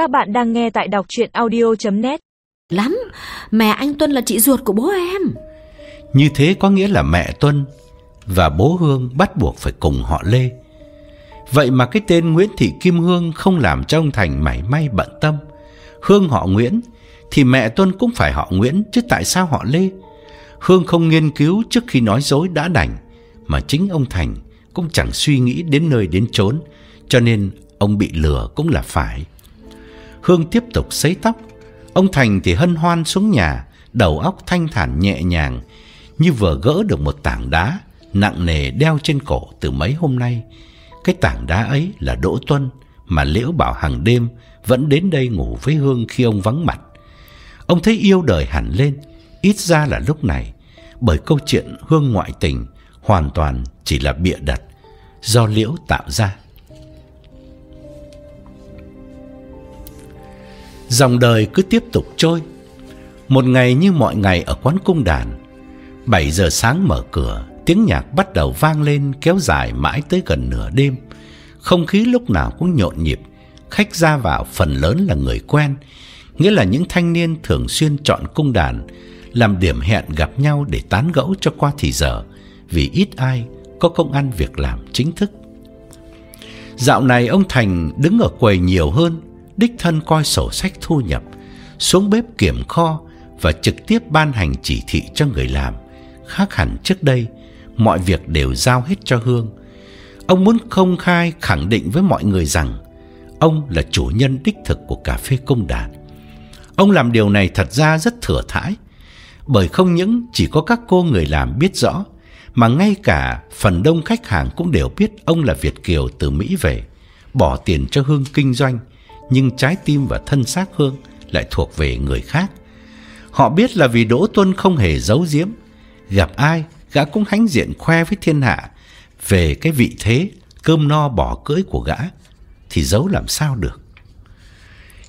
Các bạn đang nghe tại đọc chuyện audio.net Lắm, mẹ anh Tuân là chị ruột của bố em Như thế có nghĩa là mẹ Tuân và bố Hương bắt buộc phải cùng họ Lê. Vậy mà cái tên Nguyễn Thị Kim Hương không làm cho ông Thành mảy may bận tâm. Hương họ Nguyễn thì mẹ Tuân cũng phải họ Nguyễn chứ tại sao họ Lê? Hương không nghiên cứu trước khi nói dối đã đành mà chính ông Thành cũng chẳng suy nghĩ đến nơi đến chốn, cho nên ông bị lừa cũng là phải. Hương tiếp tục sấy tóc, ông Thành thì hân hoan xuống nhà, đầu óc thanh thản nhẹ nhàng, như vừa gỡ được một tảng đá nặng nề đeo trên cổ từ mấy hôm nay. Cái tảng đá ấy là Đỗ Tuân mà Liễu bảo hàng đêm vẫn đến đây ngủ với Hương khi ông vắng mặt. Ông thấy yêu đời hẳn lên, ít ra là lúc này, bởi câu chuyện Hương ngoại tình hoàn toàn chỉ là bịa đặt do Liễu tạo ra. Dòng đời cứ tiếp tục trôi. Một ngày như mọi ngày ở quán cung đàn. 7 giờ sáng mở cửa, tiếng nhạc bắt đầu vang lên kéo dài mãi tới gần nửa đêm. Không khí lúc nào cũng nhộn nhịp, khách ra vào phần lớn là người quen, nghĩa là những thanh niên thường xuyên chọn cung đàn làm điểm hẹn gặp nhau để tán gẫu cho qua thì giờ, vì ít ai có công ăn việc làm chính thức. Dạo này ông Thành đứng ở quầy nhiều hơn, đích thân coi sổ sách thu nhập, xuống bếp kiểm kho và trực tiếp ban hành chỉ thị cho người làm. Khác hẳn trước đây, mọi việc đều giao hết cho Hương. Ông muốn công khai khẳng định với mọi người rằng ông là chủ nhân đích thực của cà phê công đàn. Ông làm điều này thật ra rất thừa thãi, bởi không những chỉ có các cô người làm biết rõ, mà ngay cả phần đông khách hàng cũng đều biết ông là Việt kiều từ Mỹ về, bỏ tiền cho Hương kinh doanh, nhưng trái tim và thân xác Hương lại thuộc về người khác. Họ biết là vì Đỗ Tuân không hề giấu giếm, gặp ai gã cũng hãnh diện khoe với thiên hạ về cái vị thế cơm no bỏ cưỡi của gã thì giấu làm sao được.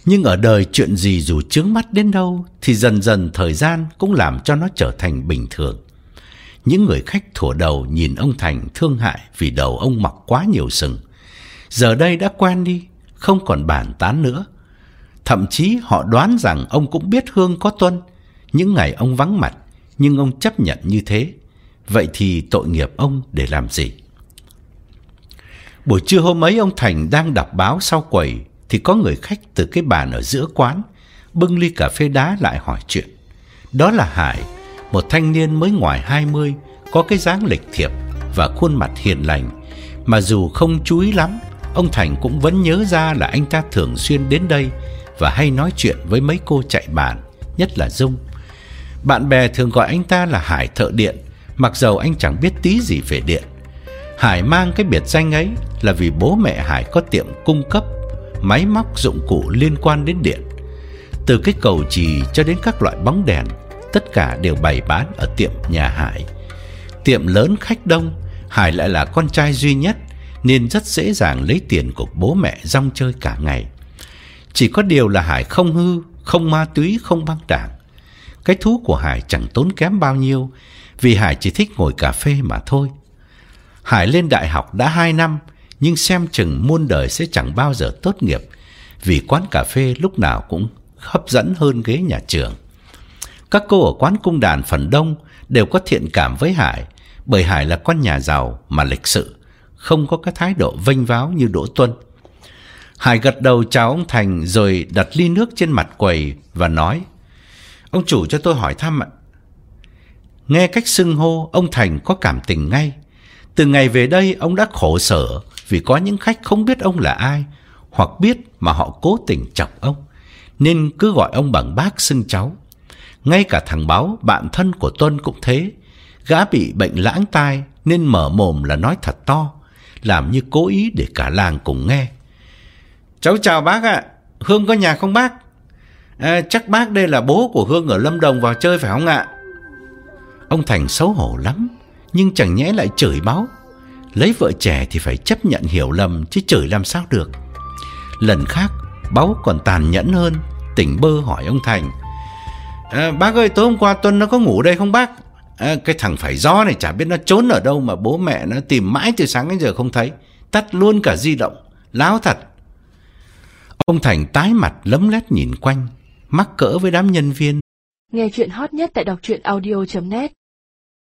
Nhưng ở đời chuyện gì dù chướng mắt đến đâu thì dần dần thời gian cũng làm cho nó trở thành bình thường. Những người khách thủa đầu nhìn ông Thành thương hại vì đầu ông mọc quá nhiều sừng. Giờ đây đã quen đi, không còn bàn tán nữa. Thậm chí họ đoán rằng ông cũng biết Hương có tuân, những ngày ông vắng mặt, nhưng ông chấp nhận như thế. Vậy thì tội nghiệp ông để làm gì? Buổi trưa hôm ấy ông Thành đang đọc báo sau quầy thì có người khách từ cái bàn ở giữa quán bưng ly cà phê đá lại hỏi chuyện. Đó là Hải, một thanh niên mới ngoài 20, có cái dáng lịch thiệp và khuôn mặt hiền lành, mà dù không chú ý lắm, ông Thành cũng vẫn nhớ ra là anh ta thường xuyên đến đây và hay nói chuyện với mấy cô chạy bàn, nhất là Dung. Bạn bè thường gọi anh ta là Hải thợ điện, mặc dầu anh chẳng biết tí gì về điện. Hải mang cái biệt danh ấy là vì bố mẹ Hải có tiệm cung cấp máy móc dụng cụ liên quan đến điện. Từ cái cầu chì cho đến các loại bóng đèn, tất cả đều bày bán ở tiệm nhà Hải. Tiệm lớn khách đông, Hải lại là con trai duy nhất nên rất dễ dàng lấy tiền của bố mẹ rong chơi cả ngày. Chỉ có điều là Hải không hư, không ma túy, không băng đảng. Cái thú của Hải chẳng tốn kém bao nhiêu, vì Hải chỉ thích ngồi cà phê mà thôi. Hải lên đại học đã 2 năm, nhưng xem chừng muôn đời sẽ chẳng bao giờ tốt nghiệp, vì quán cà phê lúc nào cũng hấp dẫn hơn ghế nhà trường. Các cô ở quán cung đàn phần đông đều có thiện cảm với Hải, bởi Hải là con nhà giàu mà lịch sự, không có cái thái độ vênh váo như Đỗ Tuân. Hải gật đầu chào ông Thành rồi đặt ly nước trên mặt quầy và nói: "Ông chủ cho tôi hỏi thăm ạ." Nghe cách xưng hô, ông Thành có cảm tình ngay. Từ ngày về đây, ông đã khổ sở vì có những khách không biết ông là ai, hoặc biết mà họ cố tình chọc ông, nên cứ gọi ông bằng bác xưng cháu. Ngay cả thằng báo, bạn thân của Tuân cũng thế. Gã bị bệnh lãng tai nên mở mồm là nói thật to, làm như cố ý để cả làng cùng nghe. Cháu chào bác ạ, Hương có nhà không bác? À, chắc bác đây là bố của Hương ở Lâm Đồng vào chơi phải không ạ? Ông Thành xấu hổ lắm, nhưng chẳng nhẽ lại chửi báo. Lấy vợ trẻ thì phải chấp nhận hiểu lầm chứ chửi làm sao được. Lần khác, báo còn tàn nhẫn hơn, tỉnh bơ hỏi ông Thành. À, bác ơi, tối hôm qua Tuân nó có ngủ đây không bác? À, cái thằng phải do này chả biết nó trốn ở đâu mà bố mẹ nó tìm mãi từ sáng đến giờ không thấy. Tắt luôn cả di động, láo thật. Ông Thành tái mặt lấm lét nhìn quanh, mắc cỡ với đám nhân viên. Nghe chuyện hot nhất tại đọc truyện audio.net